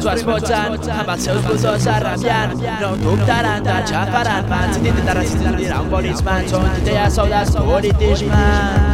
els vas fotzen amb els seus botons arrabiant. No dubtaran de xafaran mans i t'intentaran restituir un bonisman, Són ja sou dels politismans.